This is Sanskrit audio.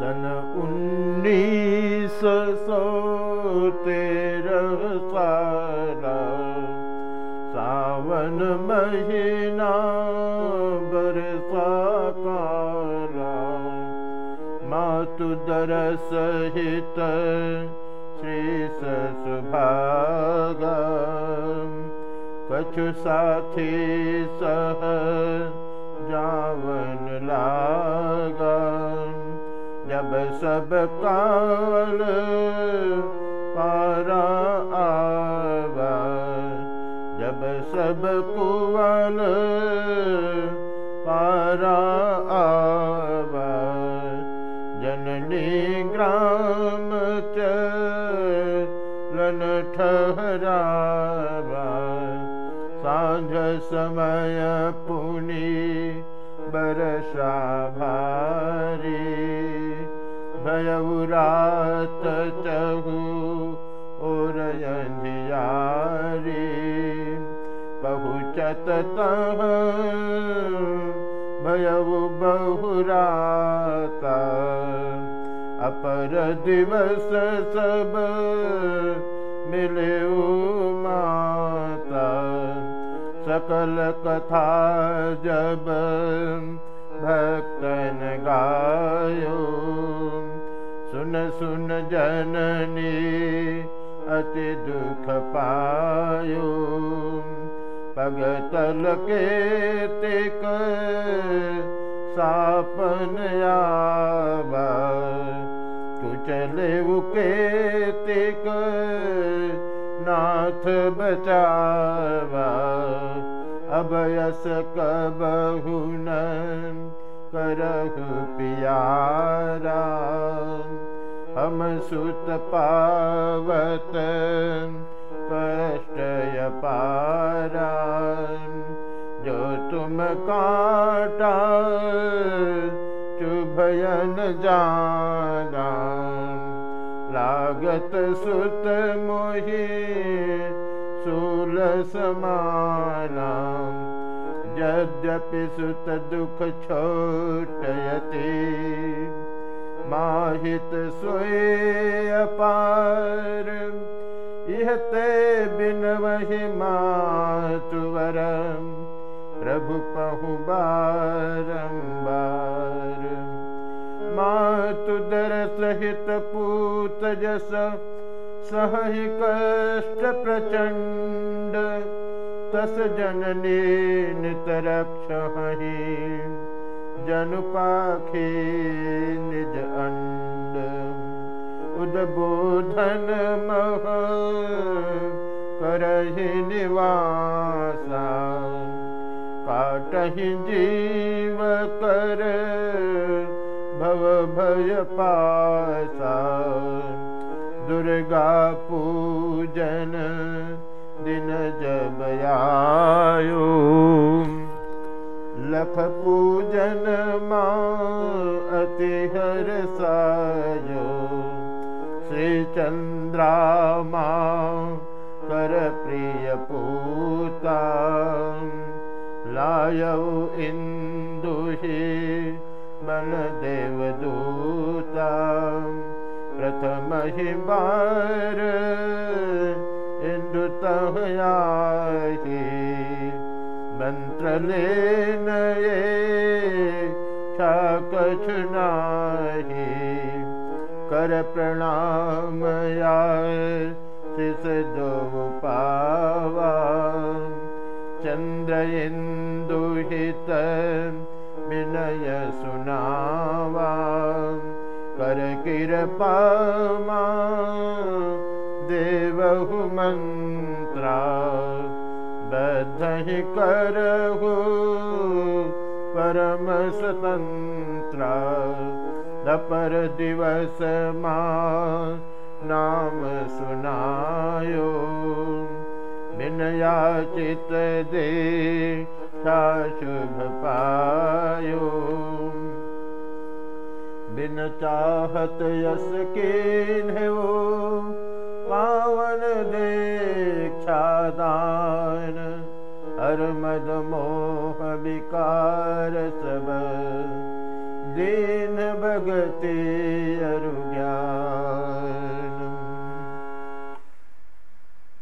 सन उन्नीस सौ तेरह सारा सावन महीना बरसा काला मातु दर सहित श्री सुभागा कछु साथी सह जावन जब सब काल पारा जब सब कुवल पारा आवा जननी ग्राम चलन ठहरावा साँझ समय पुनि बरसा भारी पहुँचत तह भयउ बहुराता। अपर दिवस सब मिले माता। सकल कथा जब भक्तन गायो सुन सुन जननी अति दुख पायो। पगतल के तिक सापन आवा कुचले उके तिक नाथ बचावा अभयस कबहुन करहु पियारा हम सुत पावत कष्टय पारा। जो तुम काटा चुभयन जाना। लागत सुत मोहि समाना यद्यपि सुत दुख छोटयति माहित अपार इहते बिन वही मातुवर प्रभु पहु बारंबार। मातु दर सहित पूत जस सहि कष्ट प्रचंड तस जननी नितरक्ष जनु पाखी निज अंड उद्बोधन मह करहि निवासा। काटहि जीव कर भव भय पासा। दुर्गा पूजन दिन जब आयो लख पूजन अति हर सायो श्री चंद्रा कर प्रिय पूता। लायौ इंदुहि बल देवदूता प्रथम ही बार इंदु तहयाही मंत्र लेन ये कछुनाही कर प्रणाम याय शिष दो पावा चंद्र इंदुहित विनय सुनावा कर कृपा बद्धहि करहु। परम स्वतंत्र दपर दिवस मा नाम सुनायो। बिनया चित दे शुभ पायो। बिन चाहत यस के मद मोह विकार सब दीन भगति अरु